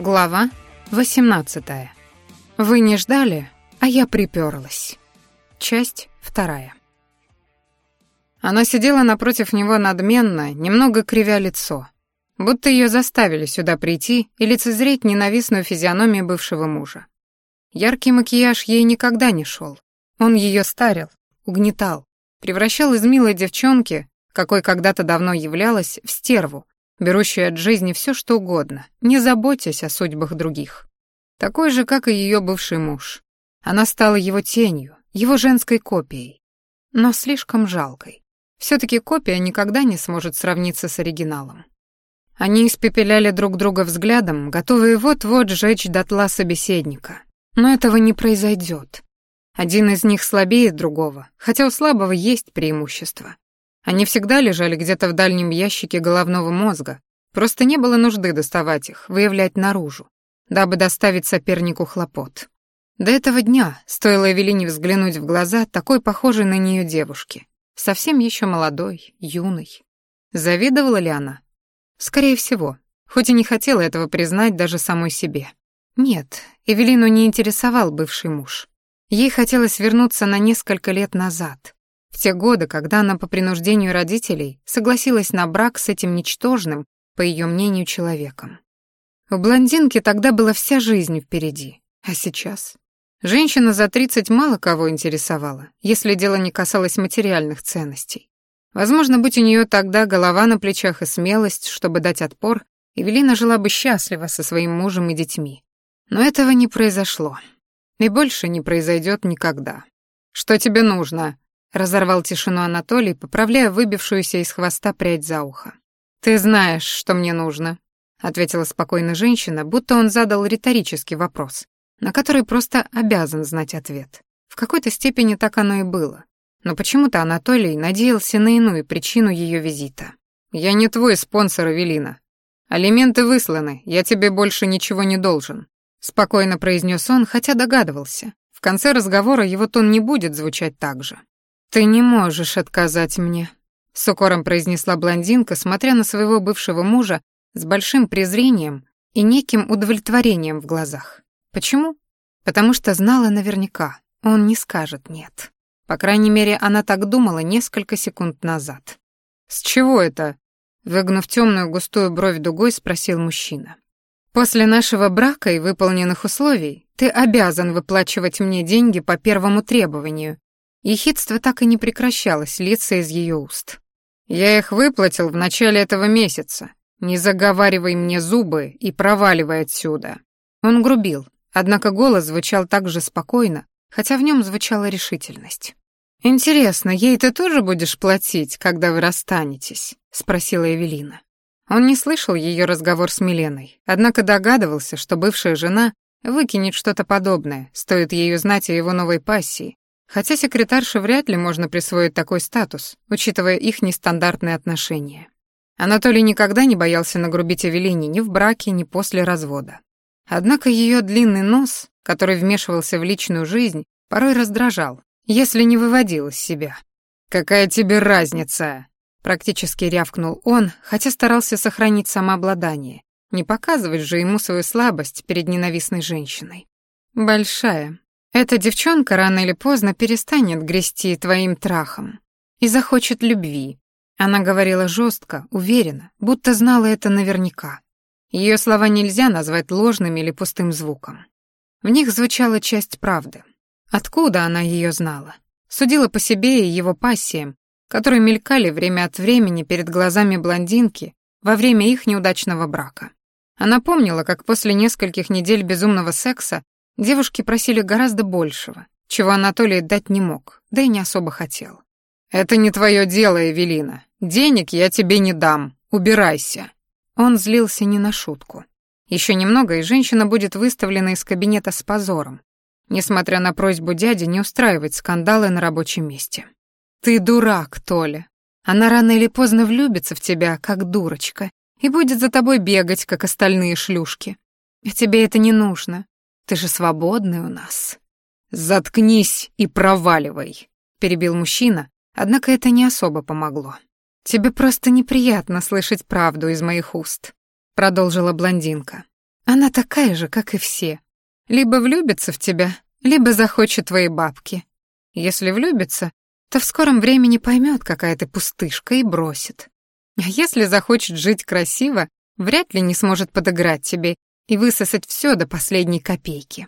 Глава 18. Вы не ждали, а я приперлась. Часть вторая. Она сидела напротив него надменно, немного кривя лицо, будто ее заставили сюда прийти и лицезреть ненавистную физиономию бывшего мужа. Яркий макияж ей никогда не шел. Он ее старил, угнетал, превращал из милой девчонки, какой когда-то давно являлась, в стерву, берущую от жизни все, что угодно, не заботясь о судьбах других. Такой же, как и ее бывший муж. Она стала его тенью, его женской копией, но слишком жалкой. все таки копия никогда не сможет сравниться с оригиналом. Они испепеляли друг друга взглядом, готовые вот-вот сжечь дотла собеседника. Но этого не произойдет. Один из них слабее другого, хотя у слабого есть преимущество. Они всегда лежали где-то в дальнем ящике головного мозга, просто не было нужды доставать их, выявлять наружу, дабы доставить сопернику хлопот. До этого дня стоило Эвелине взглянуть в глаза такой похожей на нее девушки, совсем еще молодой, юной. Завидовала ли она? Скорее всего, хоть и не хотела этого признать даже самой себе. Нет, Эвелину не интересовал бывший муж. Ей хотелось вернуться на несколько лет назад, в те годы, когда она по принуждению родителей согласилась на брак с этим ничтожным, по ее мнению, человеком. У блондинки тогда была вся жизнь впереди, а сейчас? Женщина за 30 мало кого интересовала, если дело не касалось материальных ценностей. Возможно, будь у нее тогда голова на плечах и смелость, чтобы дать отпор, Эвелина жила бы счастливо со своим мужем и детьми. Но этого не произошло. И больше не произойдет никогда. «Что тебе нужно?» Разорвал тишину Анатолий, поправляя выбившуюся из хвоста прядь за ухо. «Ты знаешь, что мне нужно», — ответила спокойно женщина, будто он задал риторический вопрос, на который просто обязан знать ответ. В какой-то степени так оно и было. Но почему-то Анатолий надеялся на иную причину ее визита. «Я не твой спонсор, Эвелина. Алименты высланы, я тебе больше ничего не должен», — спокойно произнес он, хотя догадывался. В конце разговора его тон не будет звучать так же. «Ты не можешь отказать мне», — с укором произнесла блондинка, смотря на своего бывшего мужа с большим презрением и неким удовлетворением в глазах. Почему? Потому что знала наверняка, он не скажет «нет». По крайней мере, она так думала несколько секунд назад. «С чего это?» — выгнув темную густую бровь дугой, спросил мужчина. «После нашего брака и выполненных условий ты обязан выплачивать мне деньги по первому требованию Ехидство так и не прекращалось литься из ее уст. «Я их выплатил в начале этого месяца. Не заговаривай мне зубы и проваливай отсюда». Он грубил, однако голос звучал так же спокойно, хотя в нем звучала решительность. «Интересно, ей ты тоже будешь платить, когда вы расстанетесь?» — спросила Эвелина. Он не слышал ее разговор с Миленой, однако догадывался, что бывшая жена выкинет что-то подобное, стоит ей узнать о его новой пассии, Хотя секретарше вряд ли можно присвоить такой статус, учитывая их нестандартные отношения. Анатолий никогда не боялся нагрубить Эвелине ни в браке, ни после развода. Однако ее длинный нос, который вмешивался в личную жизнь, порой раздражал, если не выводил из себя. «Какая тебе разница?» Практически рявкнул он, хотя старался сохранить самообладание, не показывать же ему свою слабость перед ненавистной женщиной. «Большая», эта девчонка рано или поздно перестанет грести твоим трахом и захочет любви. Она говорила жестко, уверенно, будто знала это наверняка. Ее слова нельзя назвать ложным или пустым звуком. В них звучала часть правды. Откуда она ее знала? Судила по себе и его пассиям, которые мелькали время от времени перед глазами блондинки во время их неудачного брака. Она помнила, как после нескольких недель безумного секса Девушки просили гораздо большего, чего Анатолий дать не мог, да и не особо хотел. «Это не твое дело, Эвелина. Денег я тебе не дам. Убирайся». Он злился не на шутку. Еще немного, и женщина будет выставлена из кабинета с позором, несмотря на просьбу дяди не устраивать скандалы на рабочем месте. «Ты дурак, Толя. Она рано или поздно влюбится в тебя, как дурочка, и будет за тобой бегать, как остальные шлюшки. А тебе это не нужно. Ты же свободный у нас. Заткнись и проваливай, перебил мужчина, однако это не особо помогло. Тебе просто неприятно слышать правду из моих уст, продолжила блондинка. Она такая же, как и все. Либо влюбится в тебя, либо захочет твои бабки. Если влюбится, то в скором времени поймет, какая ты пустышка, и бросит. А если захочет жить красиво, вряд ли не сможет подыграть тебе и высосать все до последней копейки.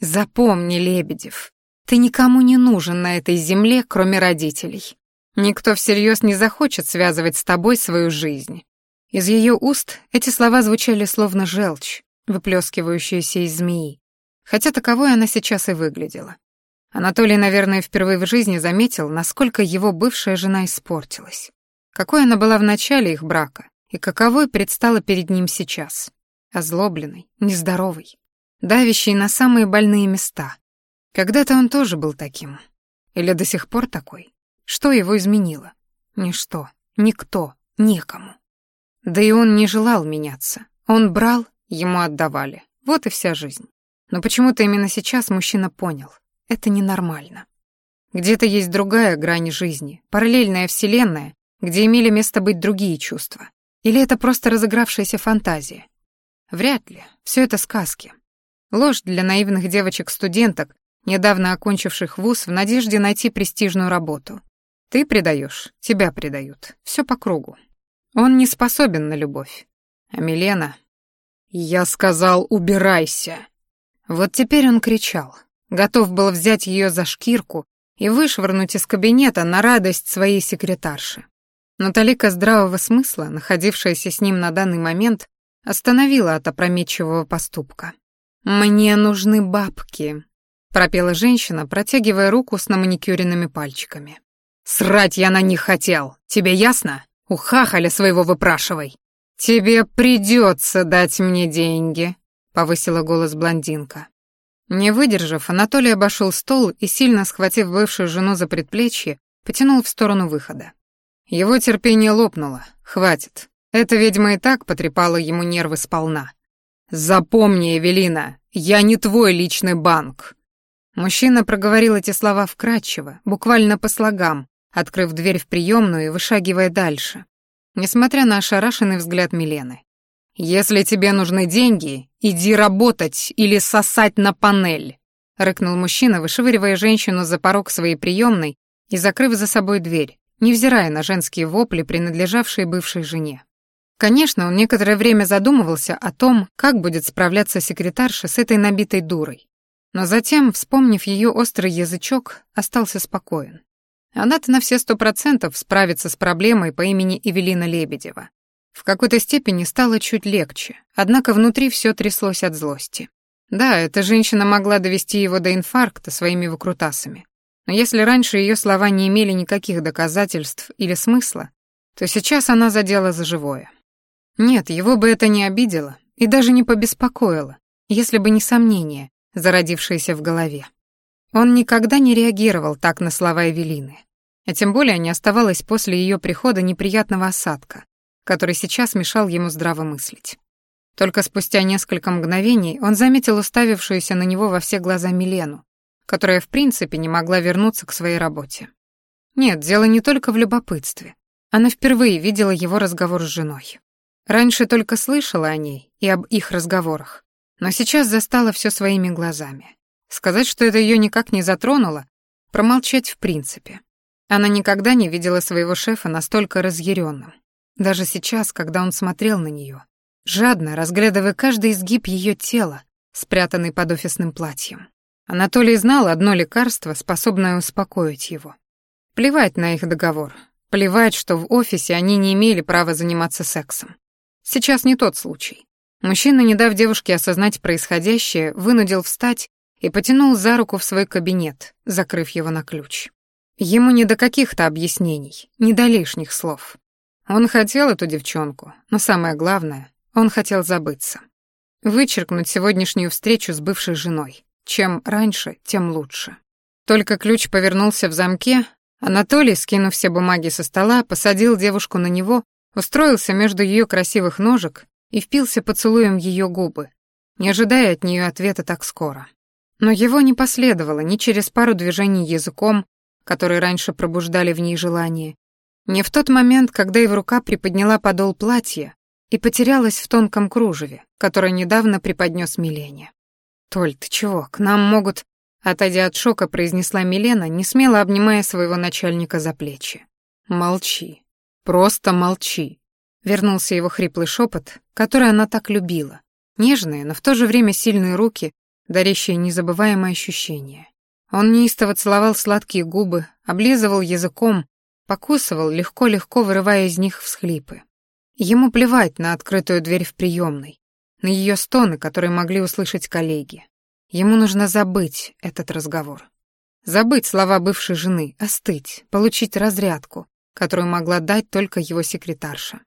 Запомни, Лебедев, ты никому не нужен на этой земле, кроме родителей. Никто всерьез не захочет связывать с тобой свою жизнь. Из ее уст эти слова звучали словно желчь, выплескивающаяся из змеи, хотя таковой она сейчас и выглядела. Анатолий, наверное, впервые в жизни заметил, насколько его бывшая жена испортилась. Какой она была в начале их брака и каковой предстала перед ним сейчас. Озлобленной, нездоровой, давящей на самые больные места. Когда-то он тоже был таким. Или до сих пор такой? Что его изменило? Ничто, никто, никому. Да и он не желал меняться. Он брал, ему отдавали. Вот и вся жизнь. Но почему-то именно сейчас мужчина понял. Это ненормально. Где-то есть другая грань жизни, параллельная вселенная, где имели место быть другие чувства. Или это просто разыгравшаяся фантазия? Вряд ли. Все это сказки. Ложь для наивных девочек-студенток, недавно окончивших вуз в надежде найти престижную работу. Ты предаешь, тебя предают. Все по кругу. Он не способен на любовь. А Милена... «Я сказал, убирайся!» Вот теперь он кричал. Готов был взять ее за шкирку и вышвырнуть из кабинета на радость своей секретарши. Но талика здравого смысла, находившаяся с ним на данный момент, остановила от опрометчивого поступка. «Мне нужны бабки», — пропела женщина, протягивая руку с наманикюренными пальчиками. «Срать я на них хотел, тебе ясно? У хахаля своего выпрашивай». «Тебе придется дать мне деньги», — повысила голос блондинка. Не выдержав, Анатолий обошел стол и, сильно схватив бывшую жену за предплечье, потянул в сторону выхода. Его терпение лопнуло. Хватит. Эта ведьма и так потрепала ему нервы сполна. «Запомни, Эвелина, я не твой личный банк». Мужчина проговорил эти слова вкратчиво, буквально по слогам, открыв дверь в приемную и вышагивая дальше, несмотря на ошарашенный взгляд Милены. «Если тебе нужны деньги, иди работать или сосать на панель», — рыкнул мужчина, вышвыривая женщину за порог своей приемной и закрыв за собой дверь, невзирая на женские вопли, принадлежавшие бывшей жене. Конечно, он некоторое время задумывался о том, как будет справляться секретарша с этой набитой дурой. Но затем, вспомнив ее острый язычок, остался спокоен. Она-то на все сто процентов справится с проблемой по имени Эвелина Лебедева. В какой-то степени стало чуть легче, однако внутри все тряслось от злости. Да, эта женщина могла довести его до инфаркта своими выкрутасами. Но если раньше ее слова не имели никаких доказательств или смысла, то сейчас она задела за живое. Нет, его бы это не обидело и даже не побеспокоило, если бы не сомнение, зародившееся в голове. Он никогда не реагировал так на слова Эвелины, а тем более не оставалось после ее прихода неприятного осадка, который сейчас мешал ему здраво мыслить. Только спустя несколько мгновений он заметил уставившуюся на него во все глаза Милену, которая в принципе не могла вернуться к своей работе. Нет, дело не только в любопытстве. Она впервые видела его разговор с женой. Раньше только слышала о ней и об их разговорах, но сейчас застала все своими глазами. Сказать, что это ее никак не затронуло, промолчать в принципе. Она никогда не видела своего шефа настолько разъяренным. Даже сейчас, когда он смотрел на нее, жадно разглядывая каждый изгиб ее тела, спрятанный под офисным платьем. Анатолий знал одно лекарство, способное успокоить его. Плевать на их договор. Плевать, что в офисе они не имели права заниматься сексом. Сейчас не тот случай. Мужчина, не дав девушке осознать происходящее, вынудил встать и потянул за руку в свой кабинет, закрыв его на ключ. Ему не до каких-то объяснений, не до лишних слов. Он хотел эту девчонку, но самое главное, он хотел забыться. Вычеркнуть сегодняшнюю встречу с бывшей женой. Чем раньше, тем лучше. Только ключ повернулся в замке, Анатолий, скинув все бумаги со стола, посадил девушку на него, устроился между ее красивых ножек и впился поцелуем в ее губы, не ожидая от нее ответа так скоро. Но его не последовало ни через пару движений языком, которые раньше пробуждали в ней желание, не в тот момент, когда его рука приподняла подол платья и потерялась в тонком кружеве, которое недавно преподнес Милене. «Толь, ты чего? К нам могут...» Отойдя от шока, произнесла Милена, не смело обнимая своего начальника за плечи. «Молчи. Просто молчи», — вернулся его хриплый шепот, который она так любила. Нежные, но в то же время сильные руки, дарящие незабываемое ощущение. Он неистово целовал сладкие губы, облизывал языком, покусывал, легко-легко вырывая из них всхлипы. Ему плевать на открытую дверь в приемной, на ее стоны, которые могли услышать коллеги. Ему нужно забыть этот разговор. Забыть слова бывшей жены, остыть, получить разрядку, которую могла дать только его секретарша.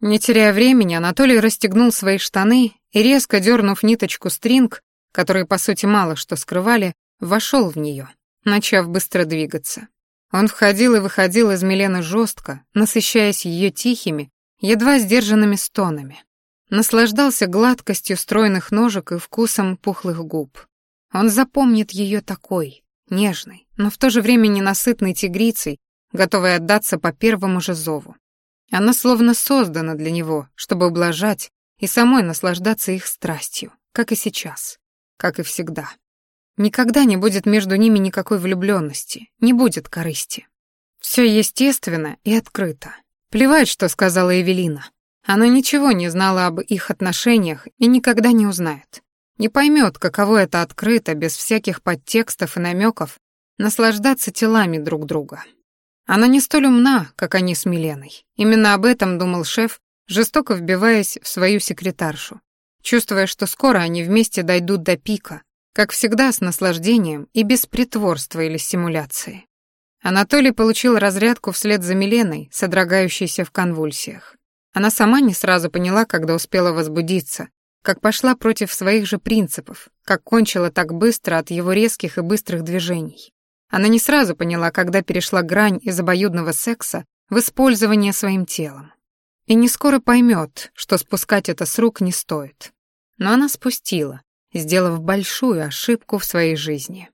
Не теряя времени, Анатолий расстегнул свои штаны и, резко дернув ниточку стринг, которые, по сути, мало что скрывали, вошел в нее, начав быстро двигаться. Он входил и выходил из Милены жестко, насыщаясь ее тихими, едва сдержанными стонами. Наслаждался гладкостью стройных ножек и вкусом пухлых губ. Он запомнит ее такой, нежной, но в то же время ненасытной тигрицей, готовой отдаться по первому же зову. Она словно создана для него, чтобы ублажать и самой наслаждаться их страстью, как и сейчас, как и всегда. Никогда не будет между ними никакой влюбленности, не будет корысти. Все естественно и открыто. Плевать, что сказала Эвелина. Она ничего не знала об их отношениях и никогда не узнает. Не поймет, каково это открыто, без всяких подтекстов и намеков, наслаждаться телами друг друга. Она не столь умна, как они с Миленой. Именно об этом думал шеф, жестоко вбиваясь в свою секретаршу, чувствуя, что скоро они вместе дойдут до пика, как всегда с наслаждением и без притворства или симуляции. Анатолий получил разрядку вслед за Миленой, содрогающейся в конвульсиях. Она сама не сразу поняла, когда успела возбудиться, как пошла против своих же принципов, как кончила так быстро от его резких и быстрых движений. Она не сразу поняла, когда перешла грань из обоюдного секса в использование своим телом. И не скоро поймет, что спускать это с рук не стоит. Но она спустила, сделав большую ошибку в своей жизни.